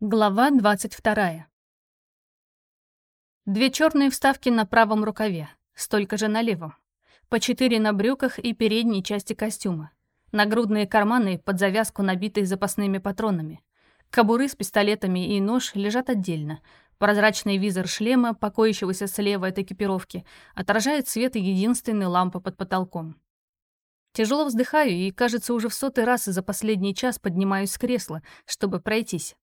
Глава 22. Две черные вставки на правом рукаве, столько же на левом. По четыре на брюках и передней части костюма. Нагрудные карманы под завязку, набитые запасными патронами. Кобуры с пистолетами и нож лежат отдельно. Прозрачный визор шлема, покоящегося слева от экипировки, отражает свет единственной лампы под потолком. Тяжело вздыхаю и, кажется, уже в сотый раз за последний час поднимаюсь с кресла, чтобы пройтись.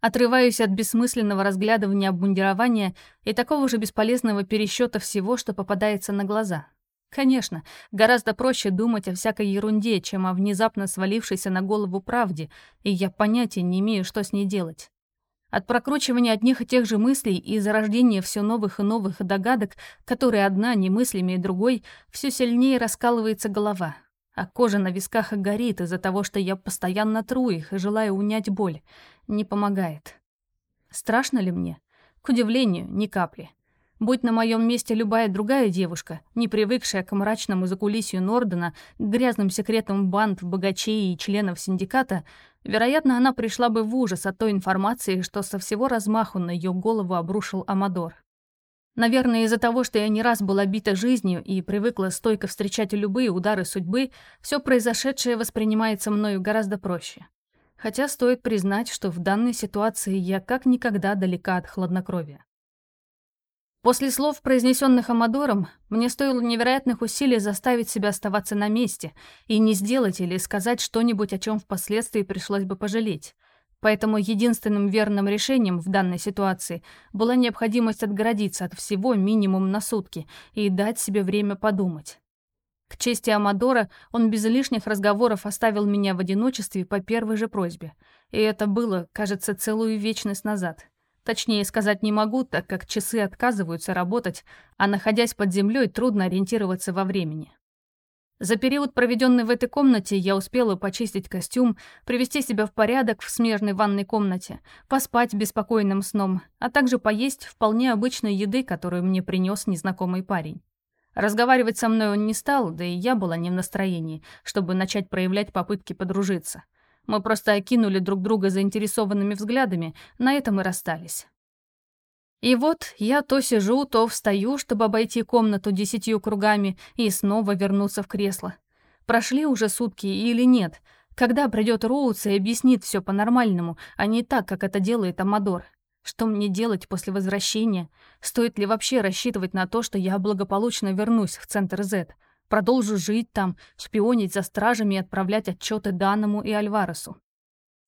Отрываюсь от бессмысленного разглядывания обмундирования и такого же бесполезного пересчета всего, что попадается на глаза. Конечно, гораздо проще думать о всякой ерунде, чем о внезапно свалившейся на голову правде, и я понятия не имею, что с ней делать. От прокручивания одних и тех же мыслей и зарождения все новых и новых догадок, которые одна немыслимее другой, все сильнее раскалывается голова, а кожа на висках горит из-за того, что я постоянно тру их и желаю унять боль. Не помогает. Страшно ли мне? К удивлению, ни капли. Будь на моем месте любая другая девушка, не привыкшая к мрачному закулисью Нордена, к грязным секретам банд, богачей и членов синдиката, вероятно, она пришла бы в ужас от той информации, что со всего размаху на ее голову обрушил Амадор. Наверное, из-за того, что я не раз была бита жизнью и привыкла стойко встречать любые удары судьбы, все произошедшее воспринимается мною гораздо проще. Хотя стоит признать, что в данной ситуации я как никогда далека от хладнокровия. После слов, произнесенных Амадором, мне стоило невероятных усилий заставить себя оставаться на месте и не сделать или сказать что-нибудь, о чем впоследствии пришлось бы пожалеть. Поэтому единственным верным решением в данной ситуации была необходимость отгородиться от всего минимум на сутки и дать себе время подумать. К чести Амадора, он без лишних разговоров оставил меня в одиночестве по первой же просьбе. И это было, кажется, целую вечность назад. Точнее сказать не могу, так как часы отказываются работать, а находясь под землей, трудно ориентироваться во времени. За период, проведенный в этой комнате, я успела почистить костюм, привести себя в порядок в смежной ванной комнате, поспать беспокойным сном, а также поесть вполне обычной еды, которую мне принес незнакомый парень. Разговаривать со мной он не стал, да и я была не в настроении, чтобы начать проявлять попытки подружиться. Мы просто окинули друг друга заинтересованными взглядами, на этом и расстались. И вот я то сижу, то встаю, чтобы обойти комнату десятью кругами и снова вернуться в кресло. Прошли уже сутки или нет? Когда придет Роуз и объяснит все по-нормальному, а не так, как это делает Амадор? Что мне делать после возвращения? Стоит ли вообще рассчитывать на то, что я благополучно вернусь в Центр Z? Продолжу жить там, шпионить за стражами и отправлять отчеты Данному и Альваресу.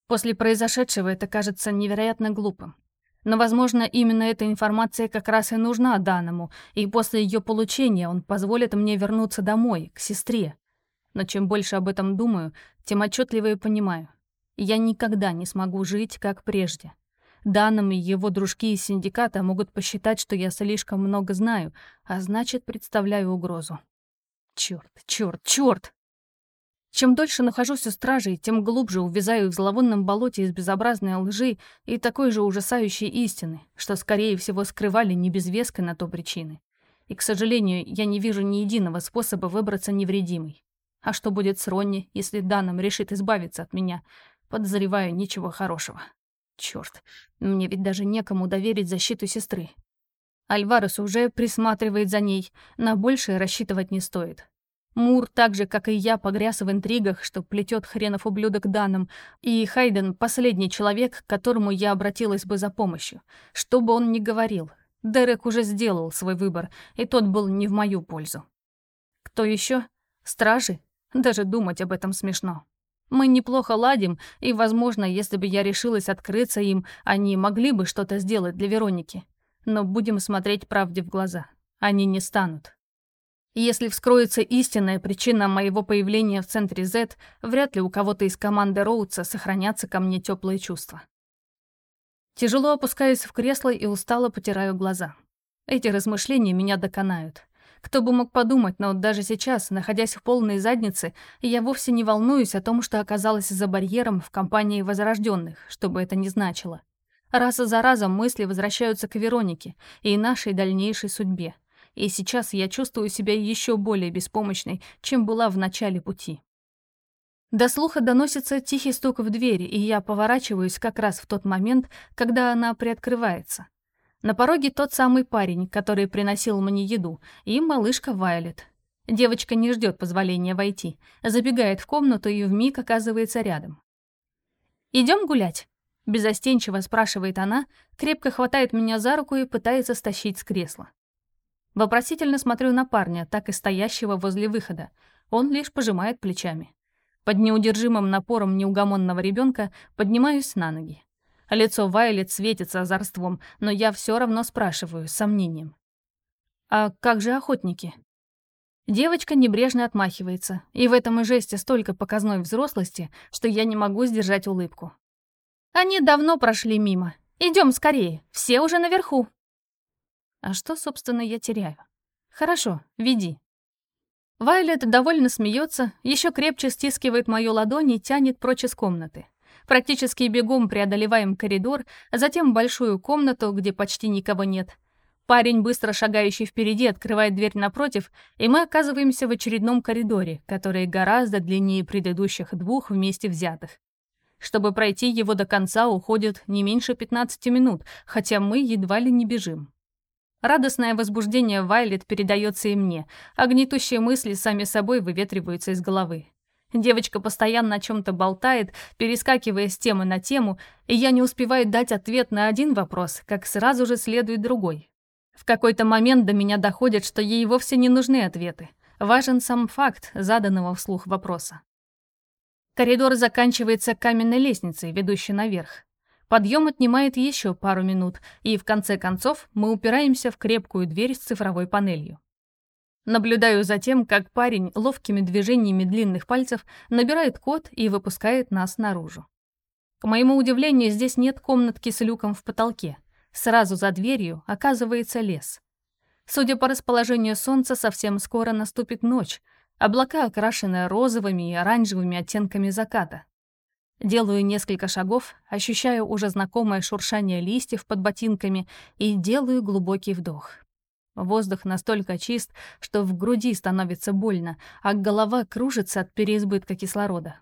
После произошедшего это кажется невероятно глупым. Но, возможно, именно эта информация как раз и нужна Данному, и после ее получения он позволит мне вернуться домой, к сестре. Но чем больше об этом думаю, тем отчетливее понимаю. Я никогда не смогу жить, как прежде. Данным и его дружки из синдиката могут посчитать, что я слишком много знаю, а значит, представляю угрозу. Чёрт, чёрт, чёрт! Чем дольше нахожусь у стражей, тем глубже увязаю в зловонном болоте из безобразной лжи и такой же ужасающей истины, что, скорее всего, скрывали не без веской на то причины. И, к сожалению, я не вижу ни единого способа выбраться невредимой. А что будет с Ронни, если Даном решит избавиться от меня? Подозреваю, ничего хорошего. Чёрт, мне ведь даже некому доверить защиту сестры. Альварес уже присматривает за ней, на большее рассчитывать не стоит. Мур, так же, как и я, погряз в интригах, что плетет хренов ублюдок Даном, и Хайден — последний человек, к которому я обратилась бы за помощью. Что бы он ни говорил, Дерек уже сделал свой выбор, и тот был не в мою пользу. Кто еще? Стражи? Даже думать об этом смешно. Мы неплохо ладим, и, возможно, если бы я решилась открыться им, они могли бы что-то сделать для Вероники. Но будем смотреть правде в глаза. Они не станут. Если вскроется истинная причина моего появления в центре Z, вряд ли у кого-то из команды Роудса сохранятся ко мне теплые чувства. Тяжело опускаюсь в кресло и устало потираю глаза. Эти размышления меня доконают. Кто бы мог подумать, но даже сейчас, находясь в полной заднице, я вовсе не волнуюсь о том, что оказалась за барьером в компании возрожденных, что бы это ни значило. Раз за разом мысли возвращаются к Веронике и нашей дальнейшей судьбе и сейчас я чувствую себя еще более беспомощной, чем была в начале пути. До слуха доносится тихий стук в дверь, и я поворачиваюсь как раз в тот момент, когда она приоткрывается. На пороге тот самый парень, который приносил мне еду, и малышка Вайлет. Девочка не ждет позволения войти, забегает в комнату и вмиг оказывается рядом. Идем гулять?» — безостенчиво спрашивает она, крепко хватает меня за руку и пытается стащить с кресла. Вопросительно смотрю на парня, так и стоящего возле выхода. Он лишь пожимает плечами. Под неудержимым напором неугомонного ребенка поднимаюсь на ноги. Лицо Вайлет светится озорством, но я все равно спрашиваю с сомнением. «А как же охотники?» Девочка небрежно отмахивается, и в этом и жесте столько показной взрослости, что я не могу сдержать улыбку. «Они давно прошли мимо. Идем скорее, все уже наверху». А что, собственно, я теряю? Хорошо, веди. Вайлет довольно смеется, еще крепче стискивает мою ладонь и тянет прочь из комнаты. Практически бегом преодолеваем коридор, а затем большую комнату, где почти никого нет. Парень, быстро шагающий впереди, открывает дверь напротив, и мы оказываемся в очередном коридоре, который гораздо длиннее предыдущих двух вместе взятых. Чтобы пройти его до конца, уходит не меньше 15 минут, хотя мы едва ли не бежим. Радостное возбуждение Вайлет передается и мне, а гнетущие мысли сами собой выветриваются из головы. Девочка постоянно о чем-то болтает, перескакивая с темы на тему, и я не успеваю дать ответ на один вопрос, как сразу же следует другой. В какой-то момент до меня доходит, что ей вовсе не нужны ответы. Важен сам факт заданного вслух вопроса. Коридор заканчивается каменной лестницей, ведущей наверх. Подъем отнимает еще пару минут, и в конце концов мы упираемся в крепкую дверь с цифровой панелью. Наблюдаю за тем, как парень ловкими движениями длинных пальцев набирает код и выпускает нас наружу. К моему удивлению, здесь нет комнатки с люком в потолке. Сразу за дверью оказывается лес. Судя по расположению солнца, совсем скоро наступит ночь. Облака окрашены розовыми и оранжевыми оттенками заката. Делаю несколько шагов, ощущаю уже знакомое шуршание листьев под ботинками и делаю глубокий вдох. Воздух настолько чист, что в груди становится больно, а голова кружится от переизбытка кислорода.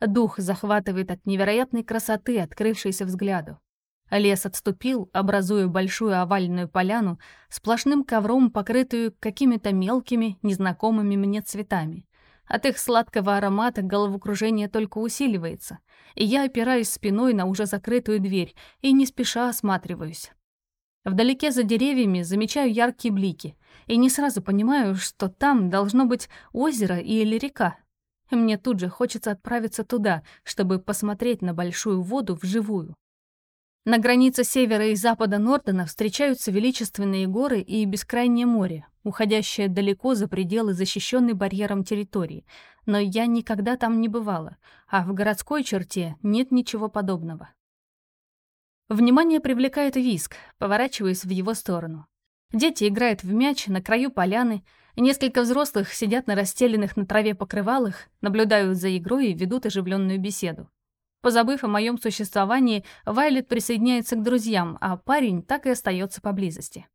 Дух захватывает от невероятной красоты, открывшейся взгляду. Лес отступил, образуя большую овальную поляну, сплошным ковром, покрытую какими-то мелкими, незнакомыми мне цветами. От их сладкого аромата головокружение только усиливается, и я опираюсь спиной на уже закрытую дверь и не спеша осматриваюсь. Вдалеке за деревьями замечаю яркие блики и не сразу понимаю, что там должно быть озеро или река. Мне тут же хочется отправиться туда, чтобы посмотреть на большую воду вживую. На границе севера и запада Нортона встречаются величественные горы и бескрайнее море, уходящее далеко за пределы защищенной барьером территории. Но я никогда там не бывала, а в городской черте нет ничего подобного. Внимание привлекает виск, поворачиваясь в его сторону. Дети играют в мяч на краю поляны, несколько взрослых сидят на расстеленных на траве покрывалах, наблюдают за игрой и ведут оживленную беседу. Позабыв о моем существовании, Вайлет присоединяется к друзьям, а парень так и остается поблизости.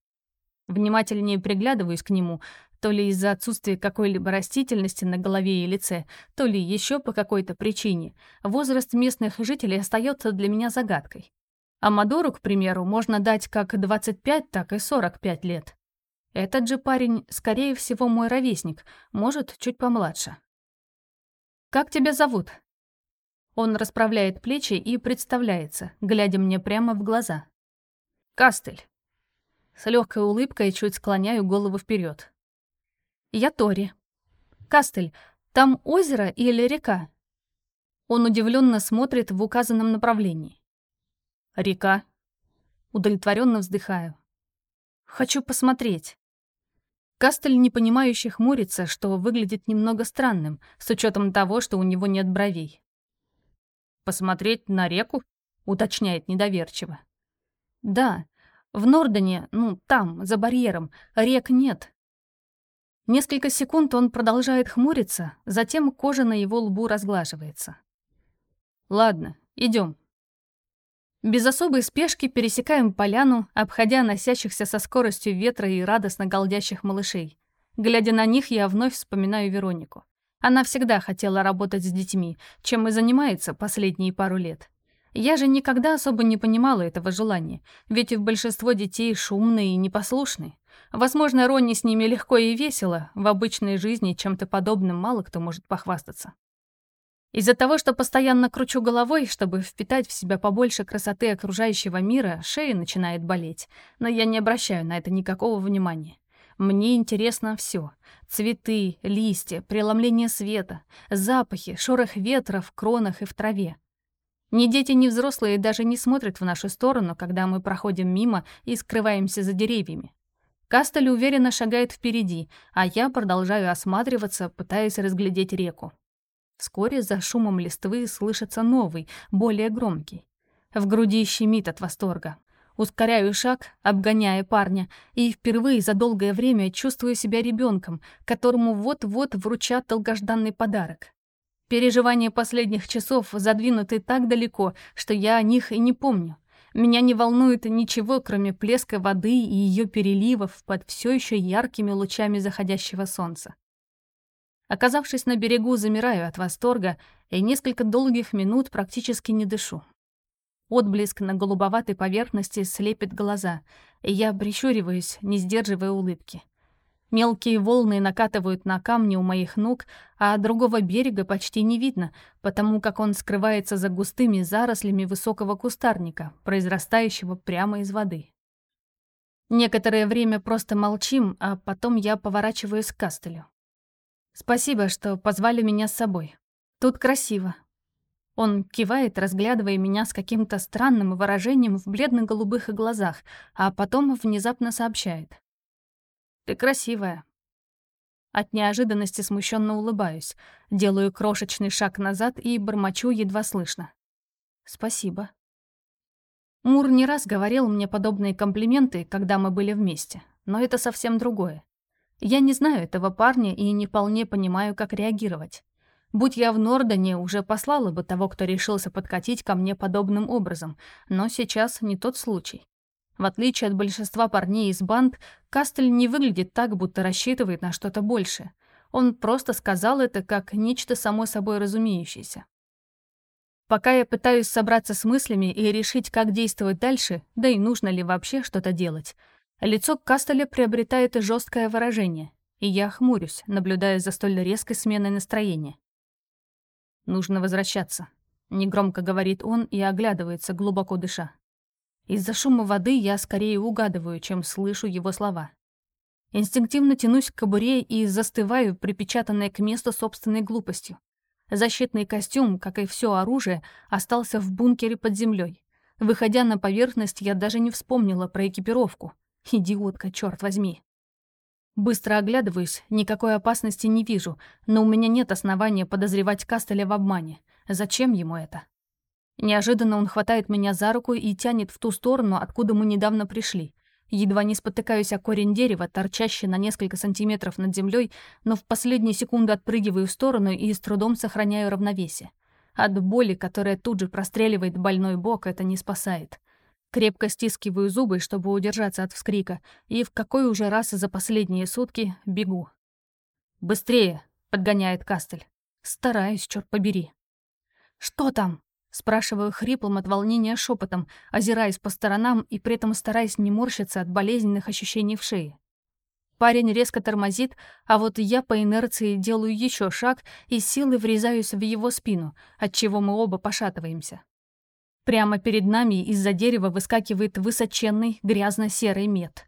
Внимательнее приглядываюсь к нему, то ли из-за отсутствия какой-либо растительности на голове и лице, то ли еще по какой-то причине. Возраст местных жителей остается для меня загадкой. Амадору, к примеру, можно дать как 25, так и 45 лет. Этот же парень, скорее всего, мой ровесник, может, чуть помладше. «Как тебя зовут?» Он расправляет плечи и представляется, глядя мне прямо в глаза. «Кастель». С легкой улыбкой чуть склоняю голову вперед. «Я Тори». «Кастель, там озеро или река?» Он удивленно смотрит в указанном направлении. «Река». Удовлетворенно вздыхаю. «Хочу посмотреть». Кастель непонимающе хмурится, что выглядит немного странным, с учетом того, что у него нет бровей. «Посмотреть на реку?» — уточняет недоверчиво. «Да, в Нордоне, ну, там, за барьером, рек нет». Несколько секунд он продолжает хмуриться, затем кожа на его лбу разглаживается. «Ладно, идем. Без особой спешки пересекаем поляну, обходя носящихся со скоростью ветра и радостно голдящих малышей. Глядя на них, я вновь вспоминаю Веронику. Она всегда хотела работать с детьми, чем и занимается последние пару лет. Я же никогда особо не понимала этого желания, ведь в большинство детей шумные и непослушные. Возможно, Ронни с ними легко и весело, в обычной жизни чем-то подобным мало кто может похвастаться. Из-за того, что постоянно кручу головой, чтобы впитать в себя побольше красоты окружающего мира, шея начинает болеть, но я не обращаю на это никакого внимания. Мне интересно все: Цветы, листья, преломление света, запахи, шорох ветра в кронах и в траве. Ни дети, ни взрослые даже не смотрят в нашу сторону, когда мы проходим мимо и скрываемся за деревьями. Кастель уверенно шагает впереди, а я продолжаю осматриваться, пытаясь разглядеть реку. Вскоре за шумом листвы слышится новый, более громкий. В груди щемит от восторга. Ускоряю шаг, обгоняя парня, и впервые за долгое время чувствую себя ребенком, которому вот-вот вручат долгожданный подарок. Переживания последних часов задвинуты так далеко, что я о них и не помню. Меня не волнует ничего, кроме плеска воды и ее переливов под все еще яркими лучами заходящего солнца. Оказавшись на берегу, замираю от восторга и несколько долгих минут практически не дышу. Отблеск на голубоватой поверхности слепит глаза, и я прищуриваюсь, не сдерживая улыбки. Мелкие волны накатывают на камни у моих ног, а другого берега почти не видно, потому как он скрывается за густыми зарослями высокого кустарника, произрастающего прямо из воды. Некоторое время просто молчим, а потом я поворачиваюсь к Кастелю. «Спасибо, что позвали меня с собой. Тут красиво, он кивает, разглядывая меня с каким-то странным выражением в бледно-голубых глазах, а потом внезапно сообщает. «Ты красивая». От неожиданности смущенно улыбаюсь, делаю крошечный шаг назад и бормочу едва слышно. «Спасибо». Мур не раз говорил мне подобные комплименты, когда мы были вместе, но это совсем другое. Я не знаю этого парня и не вполне понимаю, как реагировать. Будь я в Нордоне, уже послала бы того, кто решился подкатить ко мне подобным образом, но сейчас не тот случай. В отличие от большинства парней из банд, Кастель не выглядит так, будто рассчитывает на что-то большее. Он просто сказал это как нечто само собой разумеющееся. Пока я пытаюсь собраться с мыслями и решить, как действовать дальше, да и нужно ли вообще что-то делать, лицо Кастеля приобретает жесткое выражение, и я хмурюсь, наблюдая за столь резкой сменой настроения. Нужно возвращаться. Негромко говорит он и оглядывается, глубоко дыша. Из-за шума воды я скорее угадываю, чем слышу его слова. Инстинктивно тянусь к кобуре и застываю, припечатанная к месту собственной глупостью. Защитный костюм, как и все оружие, остался в бункере под землей. Выходя на поверхность, я даже не вспомнила про экипировку. Идиотка, черт возьми. Быстро оглядываюсь, никакой опасности не вижу, но у меня нет основания подозревать Кастеля в обмане. Зачем ему это? Неожиданно он хватает меня за руку и тянет в ту сторону, откуда мы недавно пришли. Едва не спотыкаюсь о корень дерева, торчащий на несколько сантиметров над землей, но в последнюю секунду отпрыгиваю в сторону и с трудом сохраняю равновесие. От боли, которая тут же простреливает больной бок, это не спасает. Крепко стискиваю зубы, чтобы удержаться от вскрика, и в какой уже раз за последние сутки бегу. «Быстрее!» — подгоняет Кастель. Стараюсь, черт побери. «Что там?» — спрашиваю хриплым от волнения шепотом, озираясь по сторонам и при этом стараясь не морщиться от болезненных ощущений в шее. Парень резко тормозит, а вот я по инерции делаю еще шаг и силой врезаюсь в его спину, отчего мы оба пошатываемся. Прямо перед нами из-за дерева выскакивает высоченный грязно-серый мед.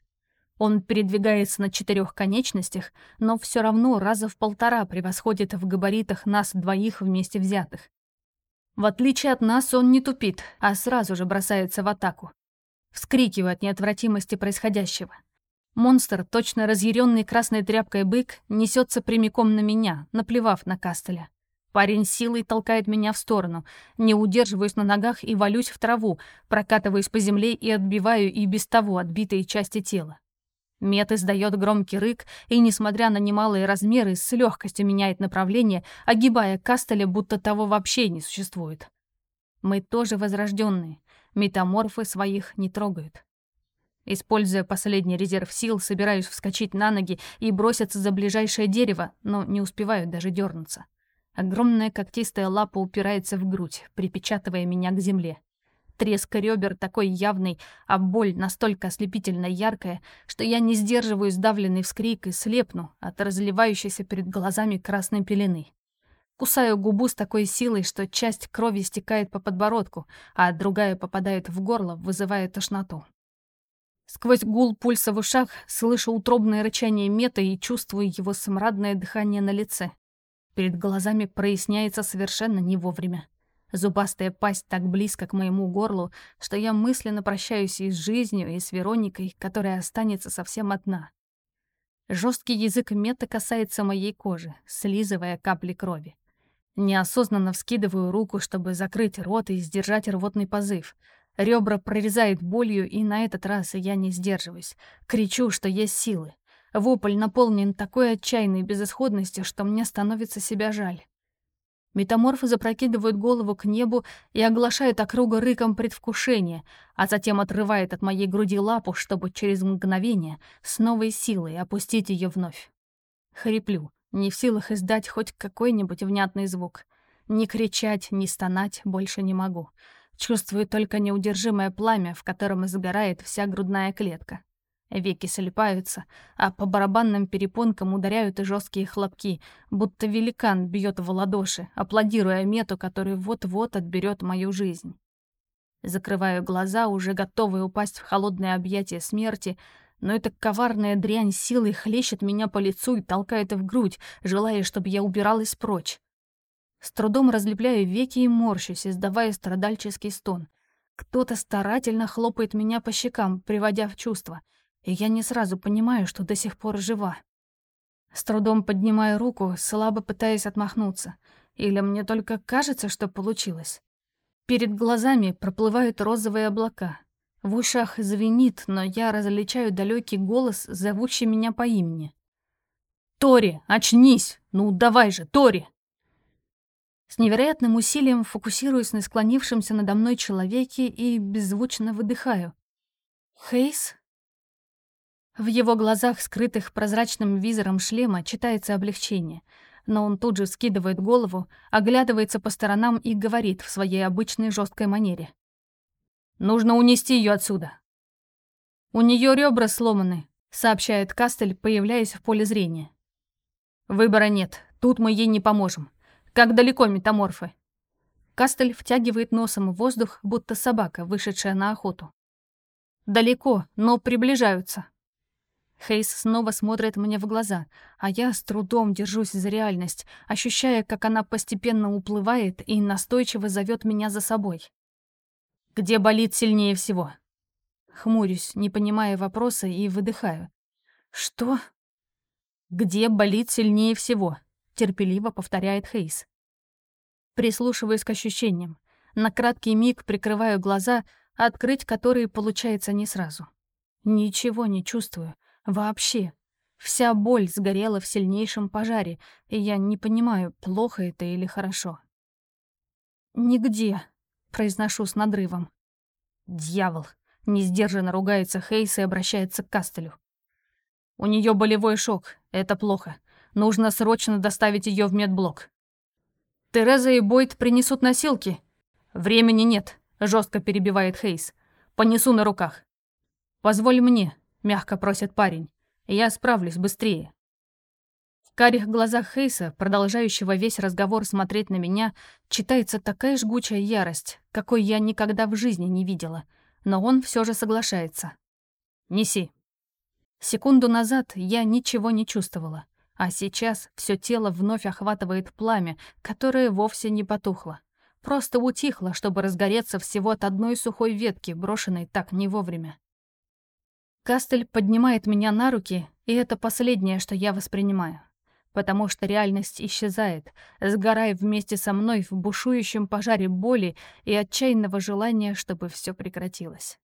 Он передвигается на четырех конечностях, но все равно раза в полтора превосходит в габаритах нас двоих вместе взятых. В отличие от нас он не тупит, а сразу же бросается в атаку. Вскрикиваю от неотвратимости происходящего. Монстр, точно разъяренный красной тряпкой бык, несется прямиком на меня, наплевав на Кастеля. Парень силой толкает меня в сторону. Не удерживаюсь на ногах и валюсь в траву, прокатываюсь по земле и отбиваю и без того отбитые части тела. Мет издает громкий рык и, несмотря на немалые размеры, с легкостью меняет направление, огибая Кастеля, будто того вообще не существует. Мы тоже возрожденные. Метаморфы своих не трогают. Используя последний резерв сил, собираюсь вскочить на ноги и броситься за ближайшее дерево, но не успеваю даже дернуться. Огромная когтистая лапа упирается в грудь, припечатывая меня к земле. Треск ребер такой явный, а боль настолько ослепительно яркая, что я не сдерживаю сдавленный вскрик и слепну от разливающейся перед глазами красной пелены. Кусаю губу с такой силой, что часть крови стекает по подбородку, а другая попадает в горло, вызывая тошноту. Сквозь гул пульса в ушах слышу утробное рычание мета и чувствую его смрадное дыхание на лице. Перед глазами проясняется совершенно не вовремя. Зубастая пасть так близко к моему горлу, что я мысленно прощаюсь и с жизнью, и с Вероникой, которая останется совсем одна. Жесткий язык мета касается моей кожи, слизывая капли крови. Неосознанно вскидываю руку, чтобы закрыть рот и сдержать рвотный позыв. Ребра прорезает болью, и на этот раз я не сдерживаюсь. Кричу, что есть силы. Вопль наполнен такой отчаянной безысходностью, что мне становится себя жаль. Метаморфы запрокидывают голову к небу и оглашают округу рыком предвкушения, а затем отрывает от моей груди лапу, чтобы через мгновение с новой силой опустить ее вновь. Хриплю, не в силах издать хоть какой-нибудь внятный звук. Ни кричать, ни стонать больше не могу. Чувствую только неудержимое пламя, в котором загорает вся грудная клетка. Веки слепаются, а по барабанным перепонкам ударяют и жесткие хлопки, будто великан бьет в ладоши, аплодируя мету, который вот-вот отберет мою жизнь. Закрываю глаза, уже готовые упасть в холодное объятие смерти, но эта коварная дрянь силой хлещет меня по лицу и толкает в грудь, желая, чтобы я убиралась прочь. С трудом разлепляю веки и морщусь, издавая страдальческий стон. Кто-то старательно хлопает меня по щекам, приводя в чувство — и я не сразу понимаю, что до сих пор жива. С трудом поднимаю руку, слабо пытаясь отмахнуться. Или мне только кажется, что получилось. Перед глазами проплывают розовые облака. В ушах звенит, но я различаю далекий голос, зовущий меня по имени. «Тори, очнись! Ну, давай же, Тори!» С невероятным усилием фокусируюсь на склонившемся надо мной человеке и беззвучно выдыхаю. «Хейс?» В его глазах, скрытых прозрачным визором шлема, читается облегчение. Но он тут же скидывает голову, оглядывается по сторонам и говорит в своей обычной жесткой манере. «Нужно унести ее отсюда». «У нее ребра сломаны», — сообщает Кастель, появляясь в поле зрения. «Выбора нет, тут мы ей не поможем. Как далеко метаморфы?» Кастель втягивает носом в воздух, будто собака, вышедшая на охоту. «Далеко, но приближаются», Хейс снова смотрит мне в глаза, а я с трудом держусь за реальность, ощущая, как она постепенно уплывает и настойчиво зовет меня за собой. «Где болит сильнее всего?» Хмурюсь, не понимая вопроса, и выдыхаю. «Что?» «Где болит сильнее всего?» — терпеливо повторяет Хейс. Прислушиваюсь к ощущениям. На краткий миг прикрываю глаза, открыть которые получается не сразу. Ничего не чувствую. Вообще. Вся боль сгорела в сильнейшем пожаре, и я не понимаю, плохо это или хорошо. «Нигде», — произношу с надрывом. «Дьявол!» — несдержанно ругается Хейс и обращается к Кастелю. «У нее болевой шок. Это плохо. Нужно срочно доставить ее в медблок». «Тереза и Бойд принесут носилки». «Времени нет», — жестко перебивает Хейс. «Понесу на руках». «Позволь мне», — мягко просит парень. «Я справлюсь быстрее». В карих глазах Хейса, продолжающего весь разговор смотреть на меня, читается такая жгучая ярость, какой я никогда в жизни не видела. Но он все же соглашается. «Неси». Секунду назад я ничего не чувствовала, а сейчас все тело вновь охватывает пламя, которое вовсе не потухло. Просто утихло, чтобы разгореться всего от одной сухой ветки, брошенной так не вовремя. Кастель поднимает меня на руки, и это последнее, что я воспринимаю. Потому что реальность исчезает, сгорая вместе со мной в бушующем пожаре боли и отчаянного желания, чтобы все прекратилось.